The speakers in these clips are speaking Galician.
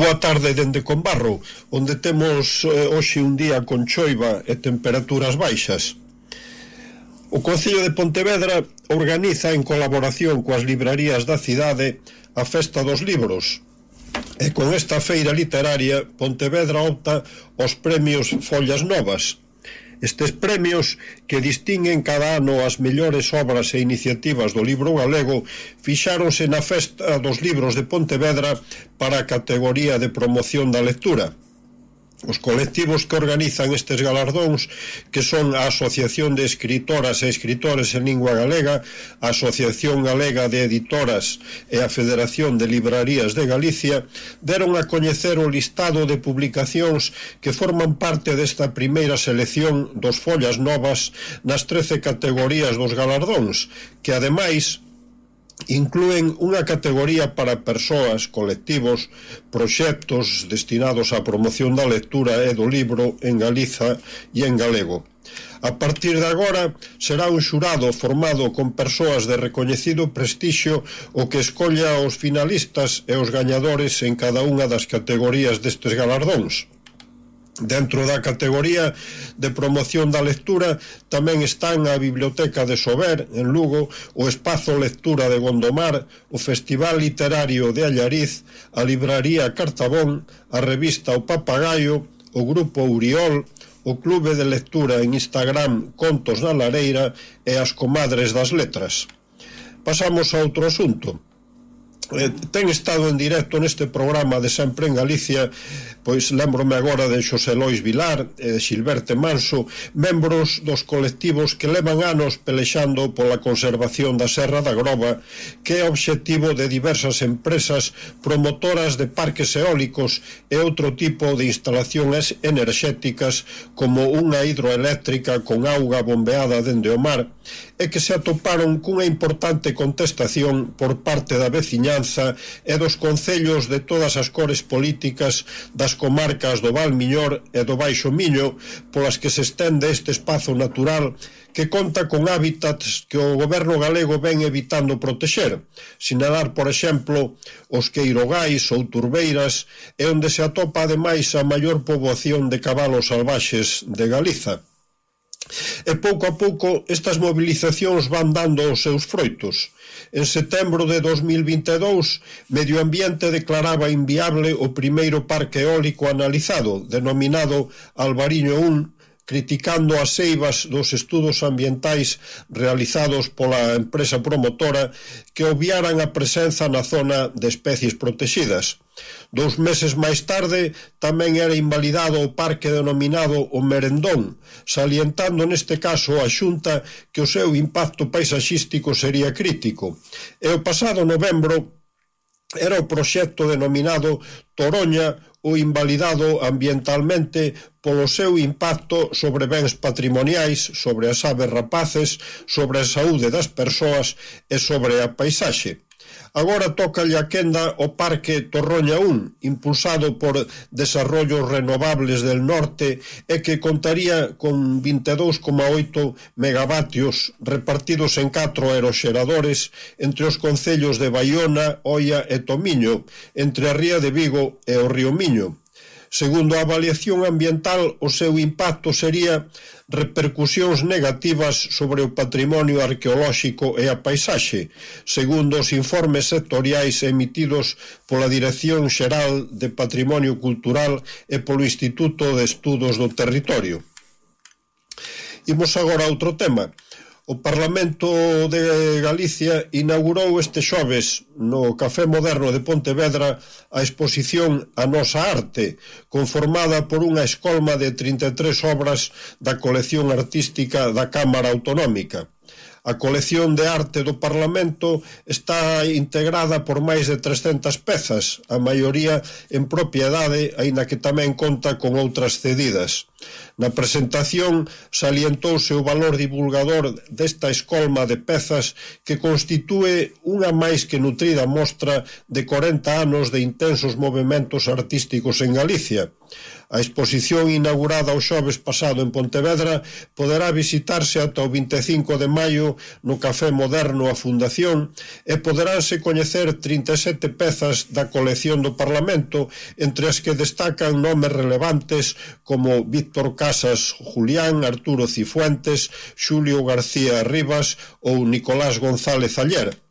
boa tarde dende Conbarro, onde temos eh, hoxe un día con choiva e temperaturas baixas. O Concello de Pontevedra organiza en colaboración coas librarías da cidade a Festa dos Libros, e con esta feira literaria Pontevedra opta aos premios Follas Novas, Estes premios, que distinguen cada ano as mellores obras e iniciativas do libro galego, fixáronse na Festa dos Libros de Pontevedra para a categoría de promoción da lectura. Os colectivos que organizan estes galardóns, que son a Asociación de Escritoras e Escritores en Lingua Galega, a Asociación Galega de Editoras e a Federación de Librarías de Galicia, deron a coñecer o listado de publicacións que forman parte desta primeira selección dos follas novas nas 13 categorías dos galardóns, que ademais incluen unha categoría para persoas, colectivos, proxectos destinados á promoción da lectura e do libro en Galiza e en galego. A partir de agora será un xurado formado con persoas de recoñecido prestixio o que escolla os finalistas e os gañadores en cada unha das categorías destes galardóns. Dentro da categoría de promoción da lectura tamén están a Biblioteca de Sober, en Lugo, o Espazo Lectura de Gondomar, o Festival Literario de Allariz, a Libraría Cartabón, a revista O Papagaio, o Grupo Uriol, o Clube de Lectura en Instagram Contos na Lareira e as Comadres das Letras. Pasamos a outro asunto eh, ten estado en directo neste programa de sempre en Galicia pois lembrome agora de Xosé Lois Vilar e de Xilberte Manso membros dos colectivos que levan anos pelexando pola conservación da Serra da Groba que é obxectivo de diversas empresas promotoras de parques eólicos e outro tipo de instalacións enerxéticas como unha hidroeléctrica con auga bombeada dende o mar e que se atoparon cunha importante contestación por parte da veciñanza Vimianza e dos concellos de todas as cores políticas das comarcas do Val Miñor e do Baixo Miño polas que se estende este espazo natural que conta con hábitats que o goberno galego ven evitando protexer. Sinalar, por exemplo, os queirogais ou turbeiras e onde se atopa ademais a maior poboación de cabalos salvaxes de Galiza. E pouco a pouco estas mobilizacións van dando os seus froitos. En setembro de 2022, Medio Ambiente declaraba inviable o primeiro parque eólico analizado, denominado Albariño 1, criticando as eivas dos estudos ambientais realizados pola empresa promotora que obviaran a presenza na zona de especies protegidas. Dous meses máis tarde tamén era invalidado o parque denominado o Merendón, salientando neste caso a Xunta que o seu impacto paisaxístico sería crítico. E o pasado novembro era o proxecto denominado Toroña o invalidado ambientalmente polo seu impacto sobre bens patrimoniais, sobre as aves rapaces, sobre a saúde das persoas e sobre a paisaxe. Agora toca a quenda o Parque Torroña 1, impulsado por Desarrollos Renovables del Norte e que contaría con 22,8 megavatios repartidos en catro aeroxeradores entre os concellos de Baiona, Oia e Tomiño, entre a Ría de Vigo e o Río Miño. Segundo a avaliación ambiental, o seu impacto sería repercusións negativas sobre o patrimonio arqueolóxico e a paisaxe, segundo os informes sectoriais emitidos pola Dirección Xeral de Patrimonio Cultural e polo Instituto de Estudos do Territorio. Imos agora a outro tema. O Parlamento de Galicia inaugurou este xoves no Café Moderno de Pontevedra a exposición A Nosa Arte, conformada por unha escolma de 33 obras da colección artística da Cámara Autonómica. A colección de arte do Parlamento está integrada por máis de 300 pezas, a maioría en propiedade, aínda que tamén conta con outras cedidas. Na presentación salientouse o valor divulgador desta escolma de pezas que constitúe unha máis que nutrida mostra de 40 anos de intensos movimentos artísticos en Galicia. A exposición inaugurada o xoves pasado en Pontevedra poderá visitarse ata o 25 de maio no Café Moderno a Fundación e poderánse coñecer 37 pezas da colección do Parlamento, entre as que destacan nomes relevantes como Víctor Casas Julián, Arturo Cifuentes, Xulio García Rivas ou Nicolás González Aller.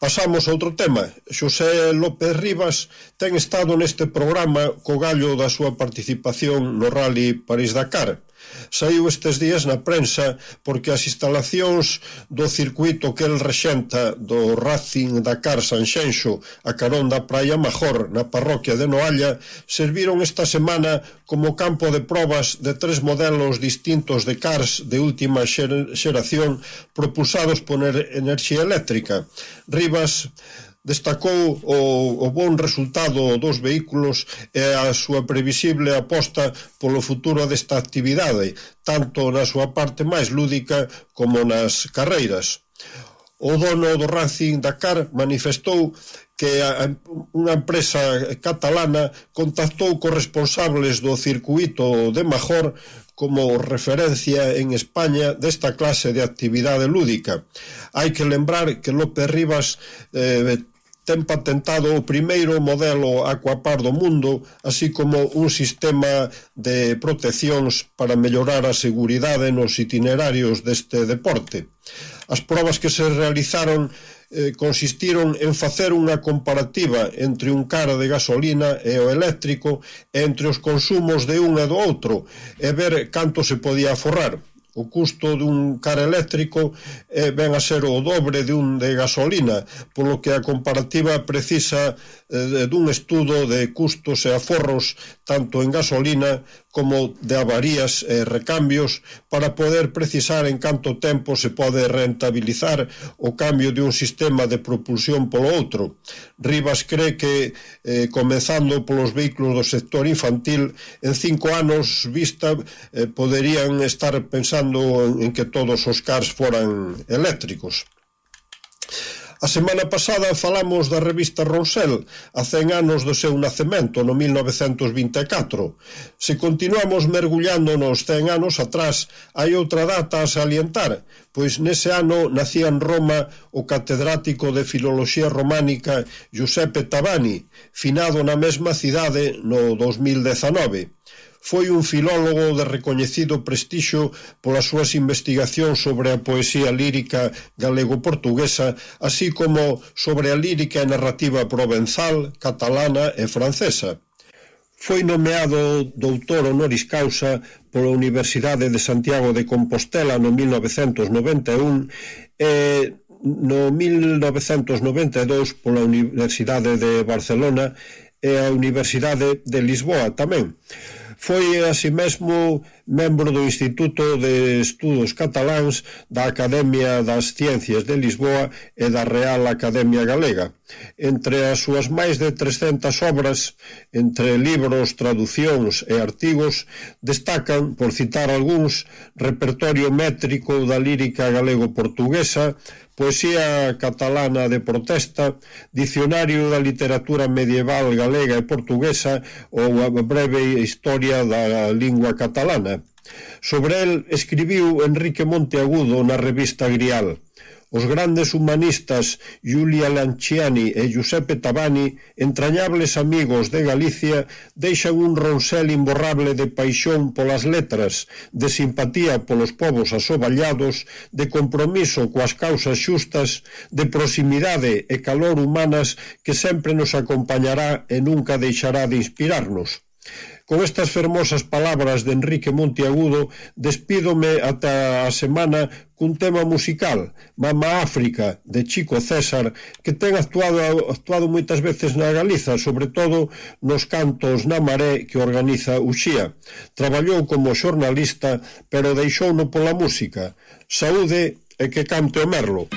Pasamos a outro tema. Xosé López Rivas ten estado neste programa co gallo da súa participación no Rally París-Dakar. Saiu estes días na prensa porque as instalacións do circuito que el rexenta do Racing Dakar Sanxenxo a carón da Praia Major na parroquia de Noalla serviron esta semana como campo de probas de tres modelos distintos de cars de última xeración propulsados por enerxía eléctrica. Rivas destacou o, o bon resultado dos vehículos e a súa previsible aposta polo futuro desta actividade, tanto na súa parte máis lúdica como nas carreiras. O dono do Racing Dakar manifestou que a, unha empresa catalana contactou cos responsables do circuito de Major como referencia en España desta clase de actividade lúdica. Hai que lembrar que López Rivas eh, ten patentado o primeiro modelo aquapar do mundo, así como un sistema de proteccións para mellorar a seguridade nos itinerarios deste deporte. As probas que se realizaron eh, consistiron en facer unha comparativa entre un cara de gasolina e o eléctrico entre os consumos de un e do outro e ver canto se podía aforrar. O custo dun car eléctrico eh, ven a ser o dobre de un de gasolina, polo que a comparativa precisa eh, dun estudo de custos e aforros tanto en gasolina como de avarías e recambios para poder precisar en canto tempo se pode rentabilizar o cambio de un sistema de propulsión polo outro. Rivas cree que, eh, comezando polos vehículos do sector infantil, en cinco anos vista eh, poderían estar pensando en, en que todos os cars foran eléctricos. A semana pasada falamos da revista Roussel a 100 anos do seu nacemento no 1924. Se continuamos mergullando nos 100 anos atrás, hai outra data a salientar, pois nese ano nacía en Roma o catedrático de Filoloxía Románica Giuseppe Tabani, finado na mesma cidade no 2019 foi un filólogo de recoñecido prestixio polas súas investigacións sobre a poesía lírica galego-portuguesa, así como sobre a lírica e narrativa provenzal, catalana e francesa foi nomeado doutor honoris causa pola Universidade de Santiago de Compostela no 1991 e no 1992 pola Universidade de Barcelona e a Universidade de Lisboa tamén foi así mesmo membro do Instituto de Estudos Cataláns da Academia das Ciencias de Lisboa e da Real Academia Galega. Entre as súas máis de 300 obras, entre libros, traducións e artigos, destacan, por citar algúns, repertorio métrico da lírica galego-portuguesa, poesía catalana de protesta, dicionario da literatura medieval galega e portuguesa ou a breve historia da lingua catalana. Sobre el escribiu Enrique Monteagudo na revista Grial. Os grandes humanistas Giulia Lanciani e Giuseppe Tabani, entrañables amigos de Galicia, deixan un ronsel imborrable de paixón polas letras, de simpatía polos povos asoballados, de compromiso coas causas xustas, de proximidade e calor humanas que sempre nos acompañará e nunca deixará de inspirarnos. Con estas fermosas palabras de Enrique Monteagudo despídome ata a semana cun tema musical, Mama África, de Chico César, que ten actuado, actuado moitas veces na Galiza, sobre todo nos cantos na Maré que organiza Uxía. Traballou como xornalista, pero deixouno pola música. Saúde e que cante o Merlo.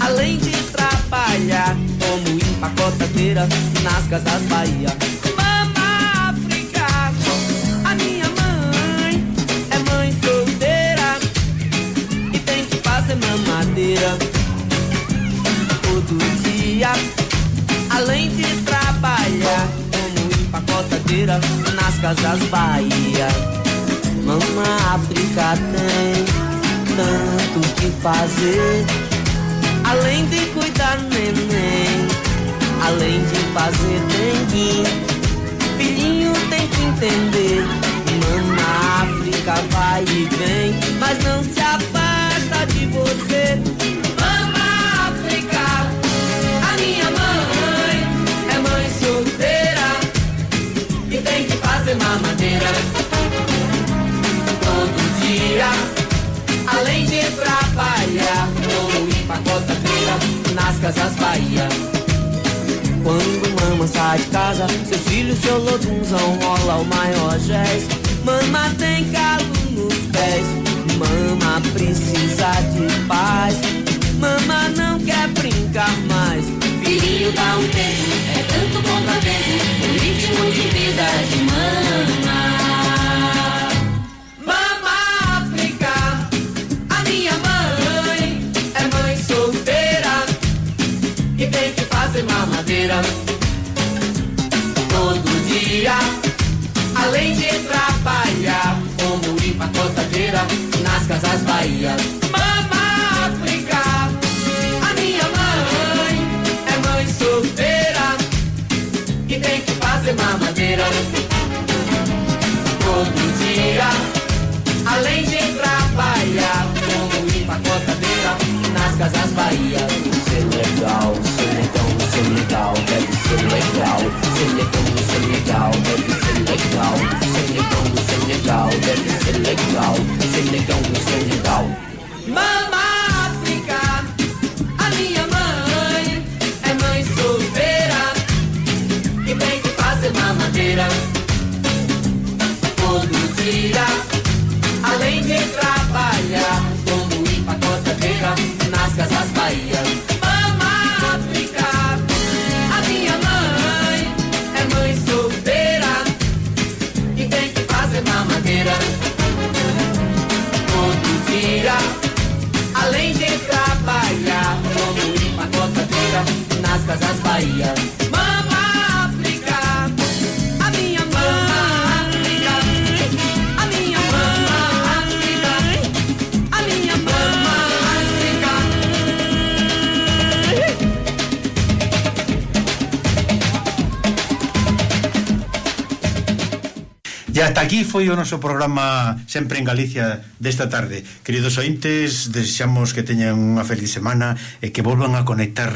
Além de trabalhar como mamadeira nas casas Bahia. Mama África, a minha mãe é mãe solteira e tem que fazer mamadeira todo dia, além de trabalhar como empacotadeira nas casas Bahia. Mama África tem tanto que fazer, além de cuidar neném, além de fazer dengue. Filhinho tem que entender, Mama casa, seus filhos, seu lodunzão rola o maior jazz. Mama tem calo nos pés, mama precisa de paz. Mama não quer brincar mais. Filhinho dá um tempo, é tanto o ritmo Casas Bahia. Mama África, a minha mama África, a minha mama África, a minha mama África. E hasta aquí foi o noso programa Sempre en Galicia desta tarde Queridos ointes, desexamos que teñan unha feliz semana E que volvan a conectar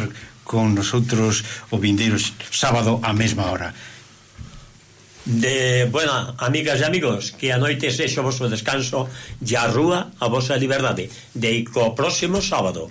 con nosotros o vindeiros sábado a mesma hora. De, bueno, amigas e amigos, que a noite sexo o vosso descanso e a rúa a vosa liberdade. De co próximo sábado.